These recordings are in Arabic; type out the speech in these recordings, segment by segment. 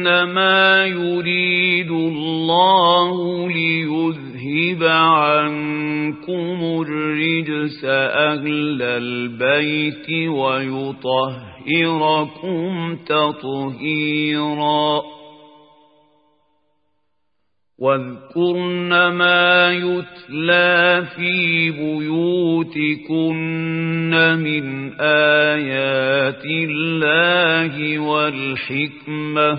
إنما يريد الله ليذهب عنكم الرجس أهل البيت ويطهركم تطهيراً واذكرن ما يتلى في بيوتكن من آيات الله والحكمة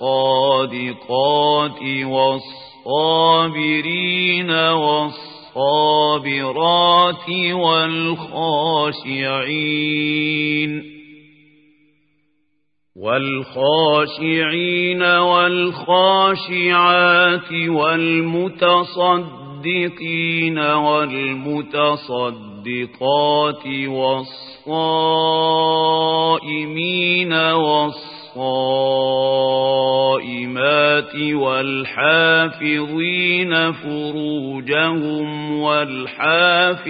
والصادقات والصابرين والصابرات والخاشعين والخاشعين والخاشعات والمتصدقين والمتصدقات والصائمين والصائمين الصائمات والحافظين فروجهم والحافظات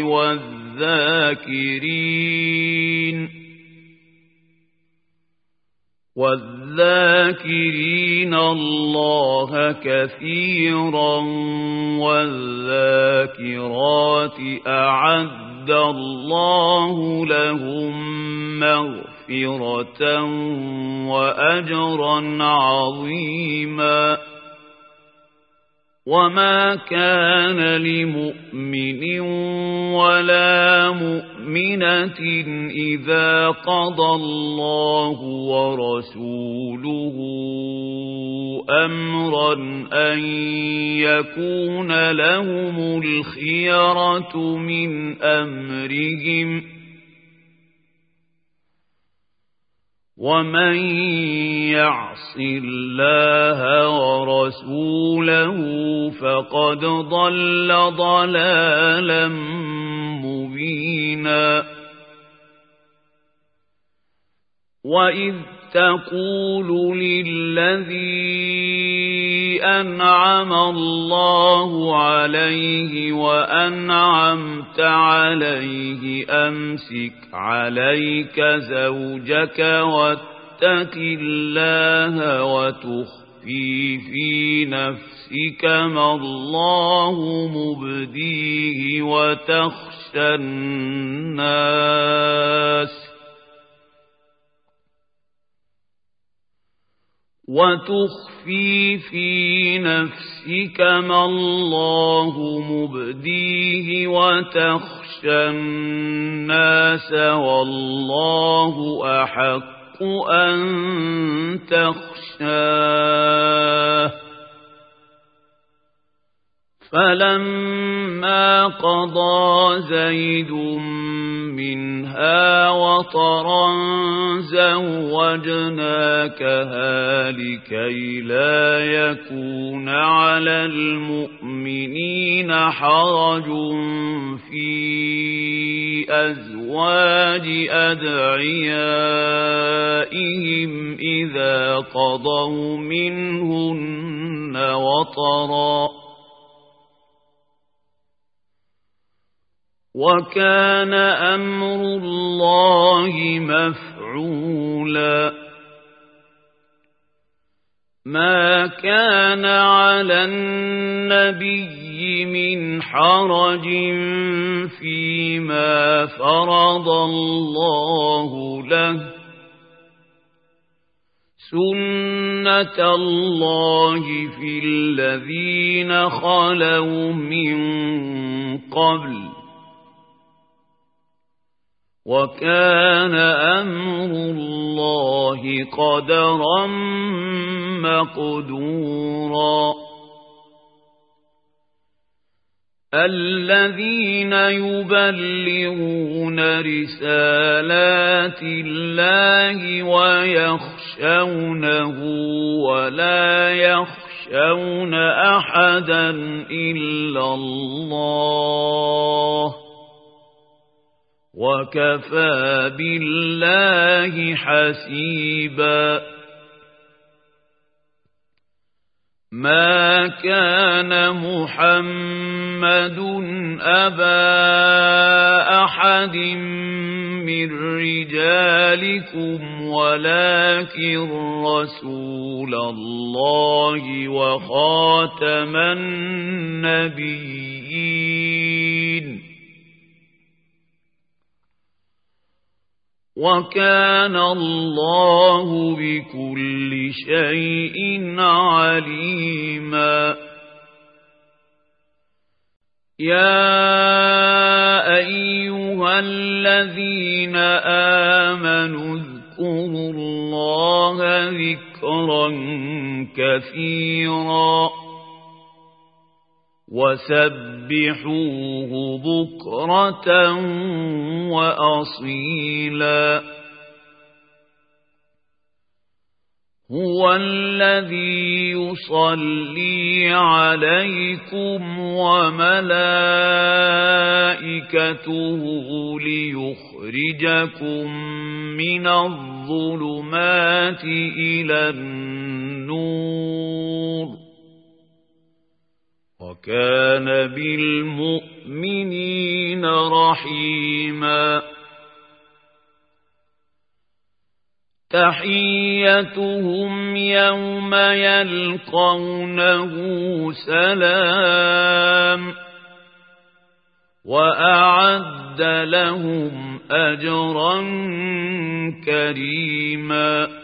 والذاكرين والذاكرين الله كثيرا والذاكرات أعد الله لهم مغفرة وأجرا عظيما وما كان لمؤمن ولا مؤمنة إذا قضى الله ورسوله أمرا أن يكون لهم الخيرة من أمرهم ومن يعص الله ورسوله فقد ضل ضلالا مبينا وإذ تقول للذي أنعم الله عليه وأنعمت عليه. أمسك عليك زوجك واتق الله وتخفي في نفسك ما الله مبديه وتخشى الناس وتخفي في نفسك ما الله مبديه وتخشى الناس والله أحق أن تخشاه. فلما قضى زيد منها وطرا زوجناكها لكي لا يكون على المؤمنين حرج في أزواج أدعيائهم إذا قضوا منهن وطرا وكان أمر الله مفعولا. ما كان على النبي من حرج فيما فرض الله له. سنة الله في الذين خلوا من قبل. وكان أمر الله قدرا مقدورا. الذين يبلغون رسالات الله ويخشونه ولا يخشون أحدا إلا الله. وكفى بالله حسيبا. ما كان محمد أبا أحد من رجالكم ولكن رسول الله وخاتم النبيين. وكان الله بكل شيء عليما. يا أيها الذين آمنوا اذكروا الله ذكرا كثيرا. وسبحوه بكرة وأصيلا. هو الذي يصلي عليكم وملائكته ليخرجكم من الظلمات إلى النور. وكان بالمؤمنين رحيما. تحيتهم يوم يلقونه سلام وأعد لهم أجرا كريما.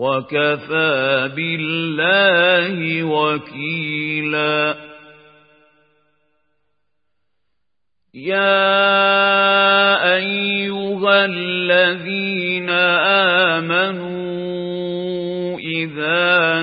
وكفى بالله وكيلا. يا أيها الذين آمنوا إذا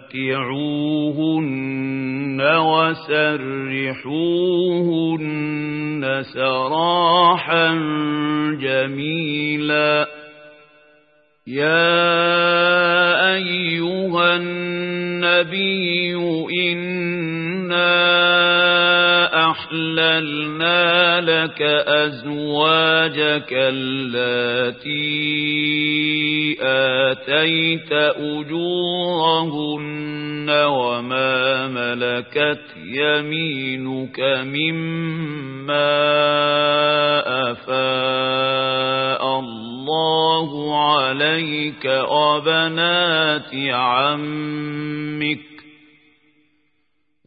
فمتعوهن وسرحوهن سراحا جميلا يا أيها النبي إِنَّا أحللنا لك أزواجك التي آتيت أجورهن وما ملكت يمينك مما أفاء الله عليك وبنات عمك